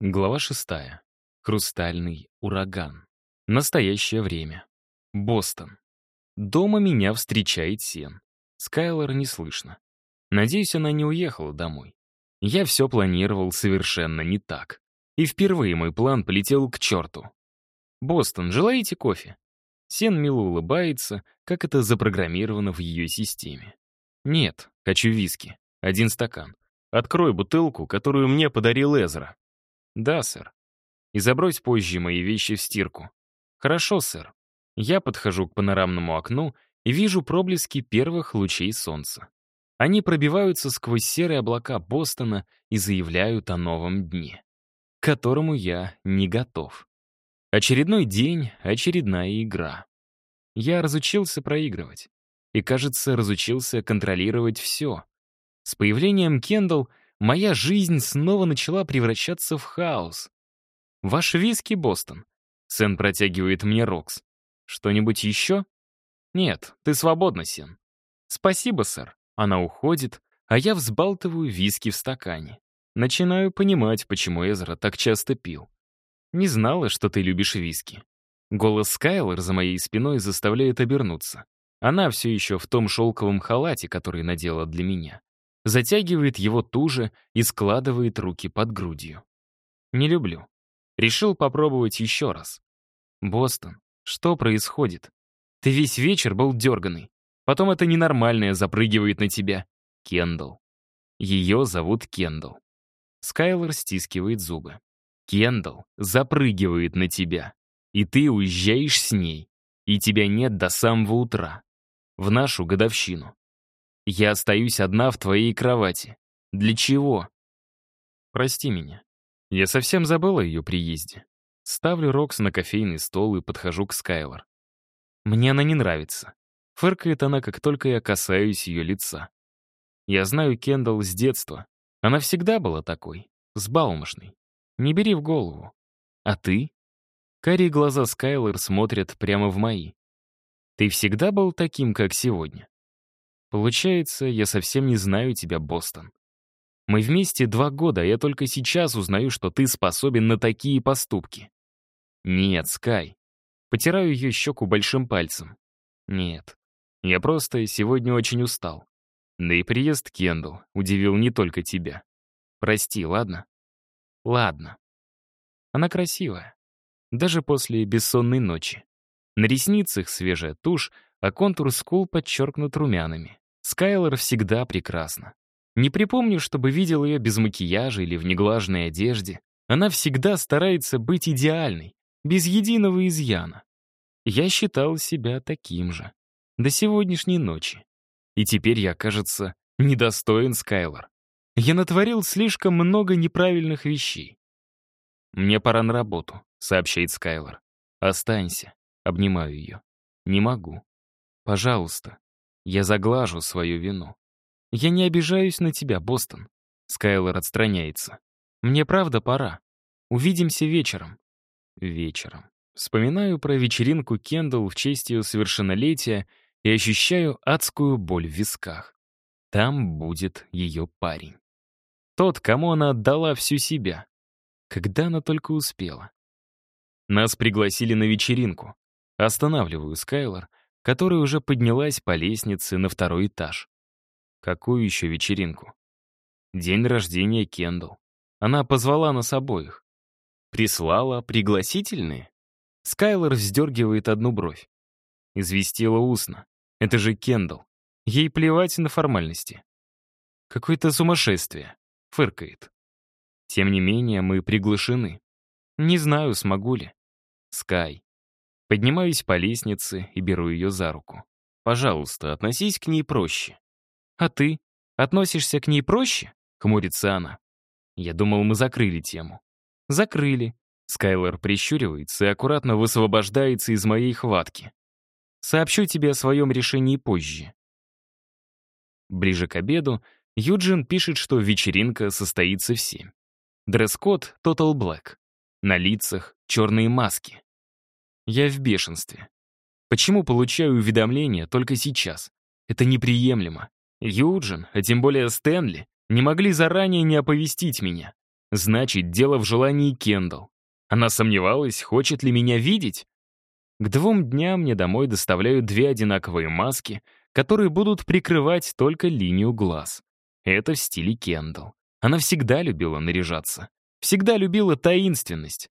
Глава шестая. Хрустальный ураган. Настоящее время. Бостон. Дома меня встречает Сен. Скайлор не слышно. Надеюсь, она не уехала домой. Я все планировал совершенно не так. И впервые мой план полетел к черту. «Бостон, желаете кофе?» Сен мило улыбается, как это запрограммировано в ее системе. «Нет, хочу виски. Один стакан. Открой бутылку, которую мне подарил Эзра». «Да, сэр. И забрось позже мои вещи в стирку». «Хорошо, сэр». Я подхожу к панорамному окну и вижу проблески первых лучей солнца. Они пробиваются сквозь серые облака Бостона и заявляют о новом дне, к которому я не готов. Очередной день, очередная игра. Я разучился проигрывать. И, кажется, разучился контролировать все. С появлением Кендалл Моя жизнь снова начала превращаться в хаос. «Ваш виски, Бостон?» Сен протягивает мне Рокс. «Что-нибудь еще?» «Нет, ты свободна, Сен». «Спасибо, сэр». Она уходит, а я взбалтываю виски в стакане. Начинаю понимать, почему Эзра так часто пил. «Не знала, что ты любишь виски». Голос Скайлор за моей спиной заставляет обернуться. Она все еще в том шелковом халате, который надела для меня затягивает его туже и складывает руки под грудью. Не люблю. Решил попробовать еще раз. Бостон, что происходит? Ты весь вечер был дерганый. Потом это ненормальное запрыгивает на тебя. Кендалл. Ее зовут Кендалл. Скайлор стискивает зубы. Кендалл запрыгивает на тебя. И ты уезжаешь с ней. И тебя нет до самого утра. В нашу годовщину. Я остаюсь одна в твоей кровати. Для чего? Прости меня. Я совсем забыла о ее приезде. Ставлю Рокс на кофейный стол и подхожу к Скайлор. Мне она не нравится. Фыркает она, как только я касаюсь ее лица. Я знаю Кендалл с детства. Она всегда была такой, сбалмошной. Не бери в голову. А ты? Карие глаза Скайлор смотрят прямо в мои. Ты всегда был таким, как сегодня? Получается, я совсем не знаю тебя, Бостон. Мы вместе два года, а я только сейчас узнаю, что ты способен на такие поступки. Нет, Скай. Потираю ее щеку большим пальцем. Нет. Я просто сегодня очень устал. Да и приезд Кендалл удивил не только тебя. Прости, ладно? Ладно. Она красивая. Даже после бессонной ночи. На ресницах свежая тушь, а контур скул подчеркнут румянами. Скайлор всегда прекрасна. Не припомню, чтобы видел ее без макияжа или в неглажной одежде. Она всегда старается быть идеальной, без единого изъяна. Я считал себя таким же. До сегодняшней ночи. И теперь я, кажется, недостоин Скайлор. Я натворил слишком много неправильных вещей. «Мне пора на работу», — сообщает Скайлор. «Останься». Обнимаю ее. «Не могу». «Пожалуйста». Я заглажу свою вину. Я не обижаюсь на тебя, Бостон. Скайлор отстраняется. Мне правда пора. Увидимся вечером. Вечером. Вспоминаю про вечеринку Кендалл в честь ее совершеннолетия и ощущаю адскую боль в висках. Там будет ее парень. Тот, кому она отдала всю себя. Когда она только успела. Нас пригласили на вечеринку. Останавливаю Скайлор, которая уже поднялась по лестнице на второй этаж. Какую еще вечеринку? День рождения Кендалл. Она позвала нас обоих. Прислала пригласительные? Скайлор вздергивает одну бровь. Известила устно. Это же Кендалл. Ей плевать на формальности. Какое-то сумасшествие. Фыркает. Тем не менее, мы приглашены. Не знаю, смогу ли. Скай, Поднимаюсь по лестнице и беру ее за руку. «Пожалуйста, относись к ней проще». «А ты? Относишься к ней проще?» — хмурится она. Я думал, мы закрыли тему. «Закрыли». Скайлор прищуривается и аккуратно высвобождается из моей хватки. «Сообщу тебе о своем решении позже». Ближе к обеду Юджин пишет, что вечеринка состоится в семь. Дресс-код — Total Black. На лицах — черные маски. Я в бешенстве. Почему получаю уведомление только сейчас? Это неприемлемо. Юджин, а тем более Стэнли, не могли заранее не оповестить меня. Значит, дело в желании Кендалл. Она сомневалась, хочет ли меня видеть? К двум дням мне домой доставляют две одинаковые маски, которые будут прикрывать только линию глаз. Это в стиле Кендалл. Она всегда любила наряжаться. Всегда любила таинственность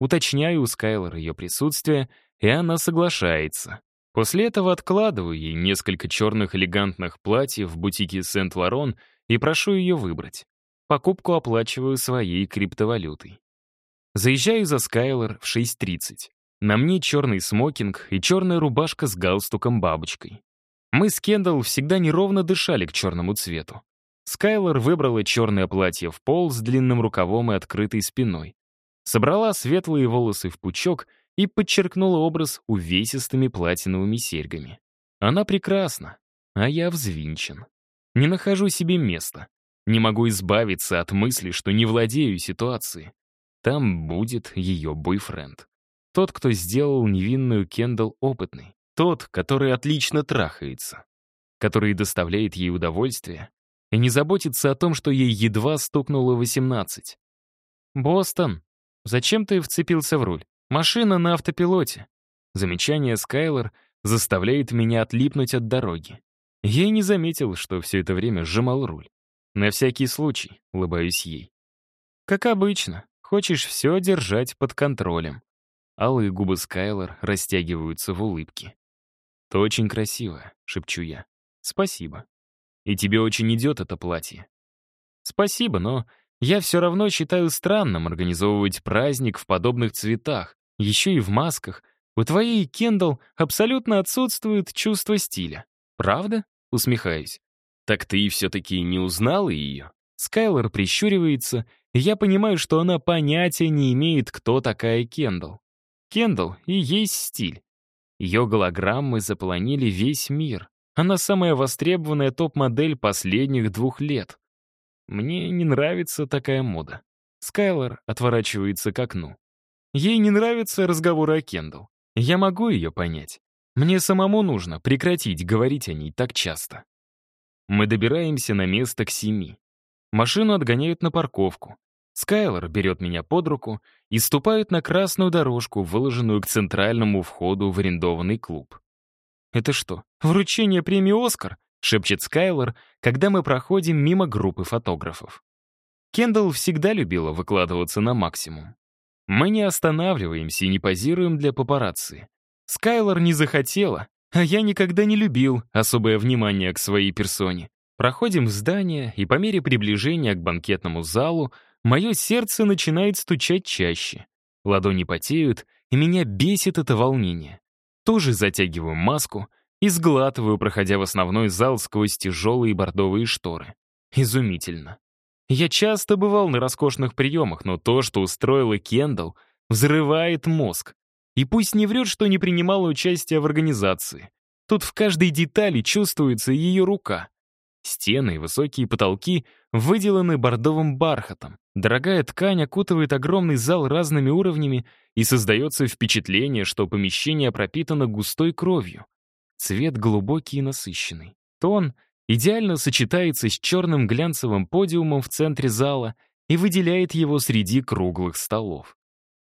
уточняю у Скайлора ее присутствие, и она соглашается. После этого откладываю ей несколько черных элегантных платьев в бутике Сент-Лорон и прошу ее выбрать. Покупку оплачиваю своей криптовалютой. Заезжаю за Скайлор в 6.30. На мне черный смокинг и черная рубашка с галстуком-бабочкой. Мы с Кендалл всегда неровно дышали к черному цвету. Скайлор выбрала черное платье в пол с длинным рукавом и открытой спиной собрала светлые волосы в пучок и подчеркнула образ увесистыми платиновыми серьгами. Она прекрасна, а я взвинчен. Не нахожу себе места. Не могу избавиться от мысли, что не владею ситуацией. Там будет ее бойфренд. Тот, кто сделал невинную Кендалл опытной. Тот, который отлично трахается. Который доставляет ей удовольствие и не заботится о том, что ей едва стукнуло 18. «Бостон», Зачем ты вцепился в руль? Машина на автопилоте. Замечание Скайлор заставляет меня отлипнуть от дороги. Я и не заметил, что все это время сжимал руль. На всякий случай, улыбаюсь ей. Как обычно, хочешь все держать под контролем. Алые губы Скайлор растягиваются в улыбке. «Ты очень красивая», — шепчу я. «Спасибо. И тебе очень идет это платье». «Спасибо, но я все равно считаю странным организовывать праздник в подобных цветах, еще и в масках. У твоей Кендалл абсолютно отсутствует чувство стиля. Правда? Усмехаюсь. Так ты все-таки не узнала ее? Скайлор прищуривается, и я понимаю, что она понятия не имеет, кто такая Кендалл. Кендалл и есть стиль. Ее голограммы заполонили весь мир. Она самая востребованная топ-модель последних двух лет. Мне не нравится такая мода. Скайлер отворачивается к окну. Ей не нравятся разговоры о Кендалл. Я могу ее понять. Мне самому нужно прекратить говорить о ней так часто. Мы добираемся на место к семи. Машину отгоняют на парковку. Скайлер берет меня под руку и ступает на красную дорожку, выложенную к центральному входу в арендованный клуб. Это что, вручение премии «Оскар»? — шепчет Скайлор, когда мы проходим мимо группы фотографов. Кендалл всегда любила выкладываться на максимум. Мы не останавливаемся и не позируем для папарацци. Скайлор не захотела, а я никогда не любил особое внимание к своей персоне. Проходим в здание, и по мере приближения к банкетному залу мое сердце начинает стучать чаще. Ладони потеют, и меня бесит это волнение. Тоже затягиваю маску, и сглатываю, проходя в основной зал сквозь тяжелые бордовые шторы. Изумительно. Я часто бывал на роскошных приемах, но то, что устроила Кендалл, взрывает мозг. И пусть не врет, что не принимала участия в организации. Тут в каждой детали чувствуется ее рука. Стены и высокие потолки выделаны бордовым бархатом. Дорогая ткань окутывает огромный зал разными уровнями и создается впечатление, что помещение пропитано густой кровью. Цвет глубокий и насыщенный. Тон идеально сочетается с черным глянцевым подиумом в центре зала и выделяет его среди круглых столов.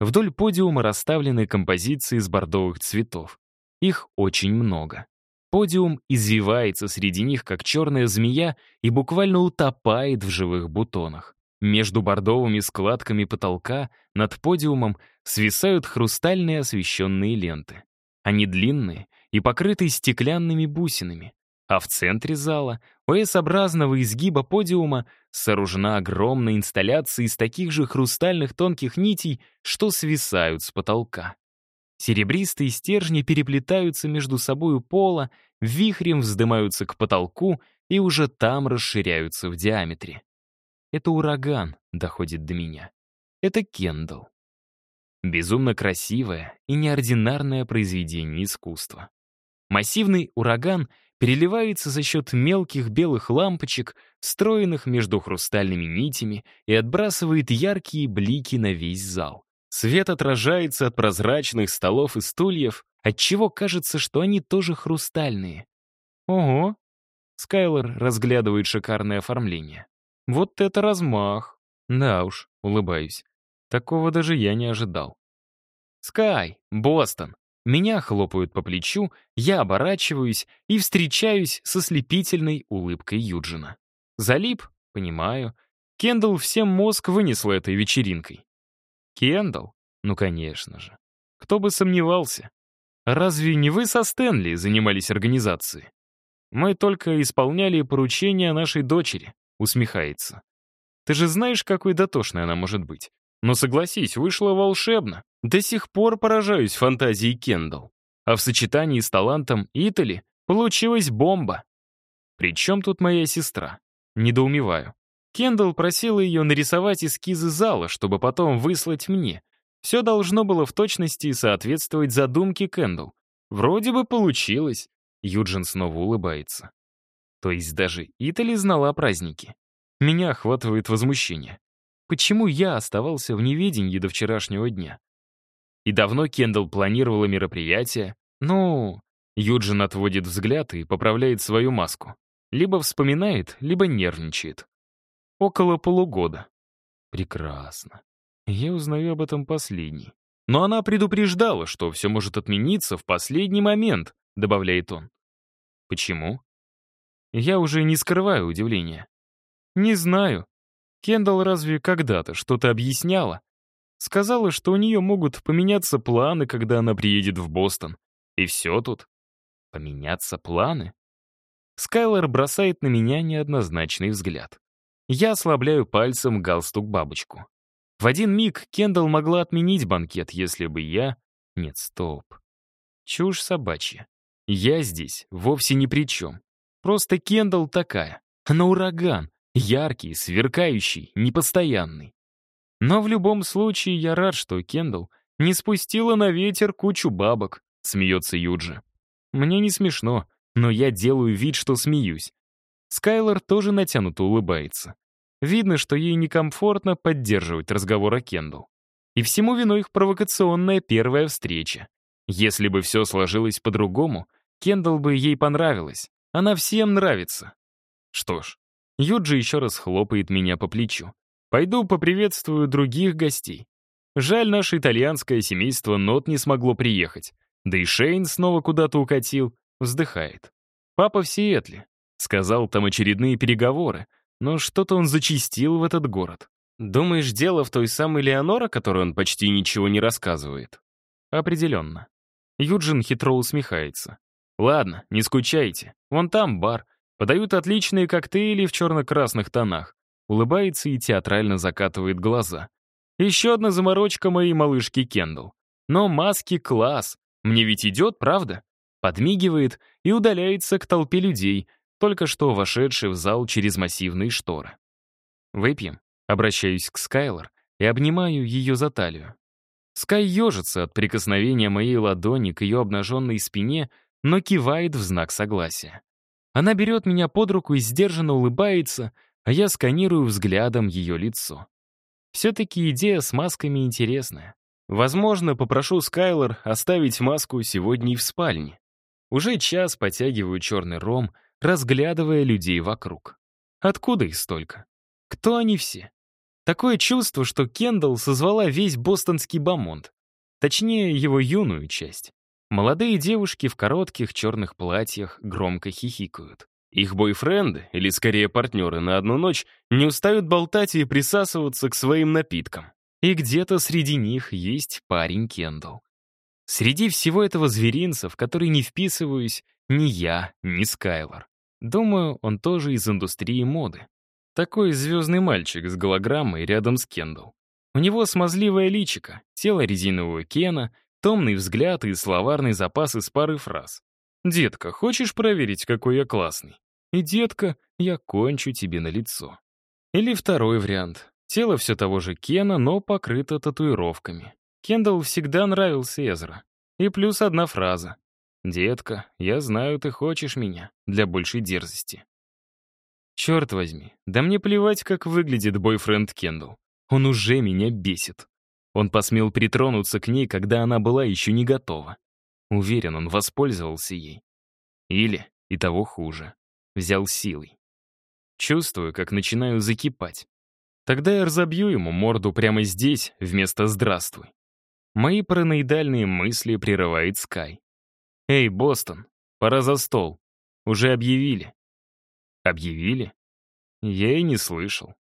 Вдоль подиума расставлены композиции из бордовых цветов. Их очень много. Подиум извивается среди них, как черная змея, и буквально утопает в живых бутонах. Между бордовыми складками потолка над подиумом свисают хрустальные освещенные ленты. Они длинные и покрытый стеклянными бусинами, а в центре зала, у S-образного изгиба подиума, сооружена огромная инсталляция из таких же хрустальных тонких нитей, что свисают с потолка. Серебристые стержни переплетаются между собою пола, вихрем вздымаются к потолку и уже там расширяются в диаметре. Это ураган доходит до меня. Это Кендалл. Безумно красивое и неординарное произведение искусства. Массивный ураган переливается за счет мелких белых лампочек, встроенных между хрустальными нитями, и отбрасывает яркие блики на весь зал. Свет отражается от прозрачных столов и стульев, отчего кажется, что они тоже хрустальные. Ого! Скайлор разглядывает шикарное оформление. Вот это размах! Да уж, улыбаюсь. Такого даже я не ожидал. Скай, Бостон, меня хлопают по плечу, я оборачиваюсь и встречаюсь со слепительной улыбкой Юджина. Залип? Понимаю. Кендалл всем мозг вынесла этой вечеринкой. Кендалл? Ну, конечно же. Кто бы сомневался. Разве не вы со Стэнли занимались организацией? Мы только исполняли поручения нашей дочери, усмехается. Ты же знаешь, какой дотошной она может быть. Но согласись, вышло волшебно. До сих пор поражаюсь фантазии Кендалл. А в сочетании с талантом Итали получилась бомба. Причем тут моя сестра? Недоумеваю. Кендалл просила ее нарисовать эскизы зала, чтобы потом выслать мне. Все должно было в точности соответствовать задумке Кендалл. Вроде бы получилось. Юджин снова улыбается. То есть даже Итали знала о празднике. Меня охватывает возмущение. Почему я оставался в неведении до вчерашнего дня? И давно Кендалл планировала мероприятие. Ну, Юджин отводит взгляд и поправляет свою маску. Либо вспоминает, либо нервничает. Около полугода. Прекрасно. Я узнаю об этом последний. Но она предупреждала, что все может отмениться в последний момент, добавляет он. Почему? Я уже не скрываю удивления. Не знаю. Кендалл разве когда-то что-то объясняла? Сказала, что у нее могут поменяться планы, когда она приедет в Бостон. И все тут. Поменяться планы? Скайлор бросает на меня неоднозначный взгляд. Я ослабляю пальцем галстук бабочку. В один миг Кендалл могла отменить банкет, если бы я... Нет, стоп. Чушь собачья. Я здесь вовсе ни при чем. Просто Кендалл такая. Она ураган. Яркий, сверкающий, непостоянный. Но в любом случае я рад, что Кендалл не спустила на ветер кучу бабок, смеется Юджи. Мне не смешно, но я делаю вид, что смеюсь. Скайлор тоже натянуто улыбается. Видно, что ей некомфортно поддерживать разговор о Кендалл. И всему виной их провокационная первая встреча. Если бы все сложилось по-другому, Кендалл бы ей понравилась. Она всем нравится. Что ж, Юджи еще раз хлопает меня по плечу. «Пойду поприветствую других гостей. Жаль, наше итальянское семейство Нот не смогло приехать. Да и Шейн снова куда-то укатил. Вздыхает. Папа в Сиэтле. Сказал, там очередные переговоры. Но что-то он зачистил в этот город. Думаешь, дело в той самой Леонора, которой он почти ничего не рассказывает? Определенно. Юджин хитро усмехается. Ладно, не скучайте. Вон там бар. Подают отличные коктейли в черно-красных тонах. Улыбается и театрально закатывает глаза. Еще одна заморочка моей малышки Кендалл. Но маски класс. Мне ведь идет, правда? Подмигивает и удаляется к толпе людей, только что вошедший в зал через массивные шторы. «Выпьем», — обращаюсь к Скайлор и обнимаю ее за талию. Скай ежится от прикосновения моей ладони к ее обнаженной спине, но кивает в знак согласия. Она берет меня под руку и сдержанно улыбается, а я сканирую взглядом ее лицо. Все-таки идея с масками интересная. Возможно, попрошу Скайлор оставить маску сегодня и в спальне. Уже час потягиваю черный ром, разглядывая людей вокруг. Откуда их столько? Кто они все? Такое чувство, что Кендалл созвала весь бостонский бомонд. Точнее, его юную часть. Молодые девушки в коротких черных платьях громко хихикают. Их бойфренды, или скорее партнеры на одну ночь, не устают болтать и присасываться к своим напиткам. И где-то среди них есть парень Кендалл. Среди всего этого зверинца, в который не вписываюсь ни я, ни Скайлор. Думаю, он тоже из индустрии моды. Такой звездный мальчик с голограммой рядом с Кендалл. У него смазливое личико, тело резинового Кена — томный взгляд и словарный запас из пары фраз. «Детка, хочешь проверить, какой я классный?» «И, детка, я кончу тебе на лицо». Или второй вариант. Тело все того же Кена, но покрыто татуировками. Кендалл всегда нравился Эзра. И плюс одна фраза. «Детка, я знаю, ты хочешь меня» для большей дерзости. Черт возьми, да мне плевать, как выглядит бойфренд Кендалл. Он уже меня бесит. Он посмел притронуться к ней, когда она была еще не готова. Уверен, он воспользовался ей. Или, и того хуже, взял силой. Чувствую, как начинаю закипать. Тогда я разобью ему морду прямо здесь, вместо «здравствуй». Мои параноидальные мысли прерывает Скай. «Эй, Бостон, пора за стол. Уже объявили». «Объявили?» Я и не слышал.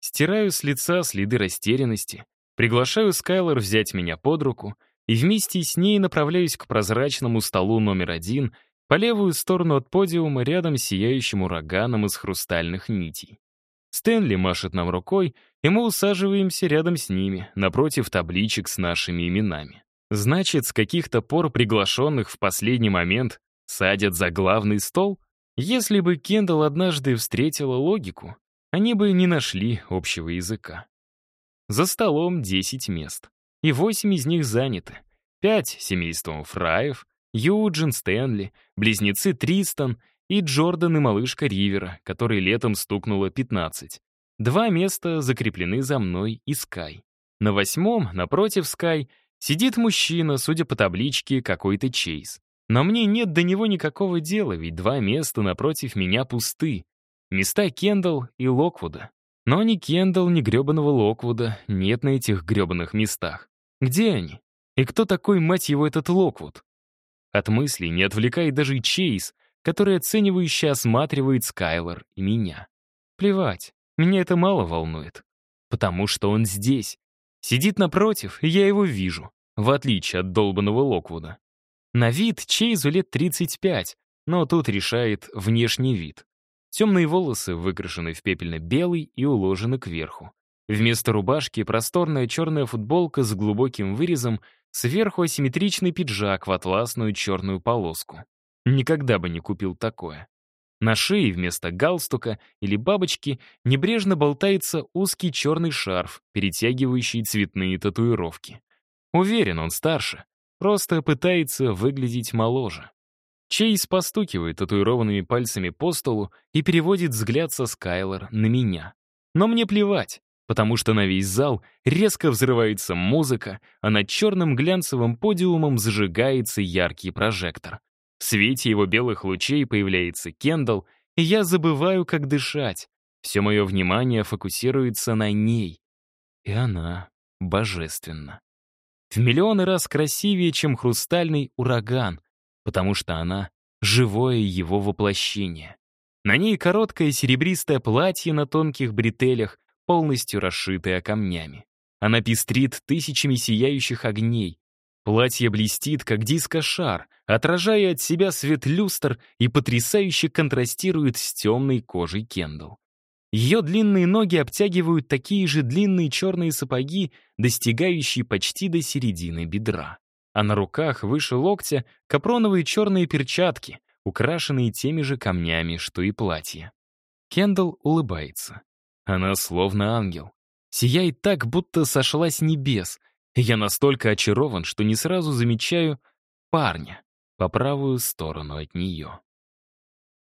Стираю с лица следы растерянности, Приглашаю Скайлор взять меня под руку и вместе с ней направляюсь к прозрачному столу номер один по левую сторону от подиума рядом с сияющим ураганом из хрустальных нитей. Стэнли машет нам рукой, и мы усаживаемся рядом с ними, напротив табличек с нашими именами. Значит, с каких-то пор приглашенных в последний момент садят за главный стол? Если бы Кендалл однажды встретила логику, они бы не нашли общего языка. За столом 10 мест. И 8 из них заняты. 5 — семейством Фраев, Юджин, Стэнли, близнецы Тристон и Джордан и малышка Ривера, которой летом стукнуло 15. Два места закреплены за мной и Скай. На восьмом, напротив Скай, сидит мужчина, судя по табличке, какой-то Чейз. Но мне нет до него никакого дела, ведь два места напротив меня пусты. Места Кендалл и Локвуда. Но ни Кендалл, ни грёбаного Локвуда нет на этих грёбаных местах. Где они? И кто такой, мать его, этот Локвуд? От мыслей не отвлекает даже Чейз, который оценивающе осматривает Скайлор и меня. Плевать, меня это мало волнует. Потому что он здесь. Сидит напротив, и я его вижу, в отличие от долбанного Локвуда. На вид Чейзу лет 35, но тут решает внешний вид. Темные волосы выкрашены в пепельно-белый и уложены кверху. Вместо рубашки просторная черная футболка с глубоким вырезом, сверху асимметричный пиджак в атласную черную полоску. Никогда бы не купил такое. На шее вместо галстука или бабочки небрежно болтается узкий черный шарф, перетягивающий цветные татуировки. Уверен, он старше, просто пытается выглядеть моложе. Чейз постукивает татуированными пальцами по столу и переводит взгляд со Скайлор на меня. Но мне плевать, потому что на весь зал резко взрывается музыка, а над черным глянцевым подиумом зажигается яркий прожектор. В свете его белых лучей появляется Кендалл, и я забываю, как дышать. Все мое внимание фокусируется на ней. И она божественна. В миллионы раз красивее, чем хрустальный ураган, потому что она — живое его воплощение. На ней короткое серебристое платье на тонких бретелях, полностью расшитое камнями. Она пестрит тысячами сияющих огней. Платье блестит, как диско-шар, отражая от себя свет люстр и потрясающе контрастирует с темной кожей Кендалл. Ее длинные ноги обтягивают такие же длинные черные сапоги, достигающие почти до середины бедра а на руках выше локтя капроновые черные перчатки, украшенные теми же камнями, что и платье. Кендалл улыбается. Она словно ангел. Сияет так, будто сошла с небес. Я настолько очарован, что не сразу замечаю парня по правую сторону от нее.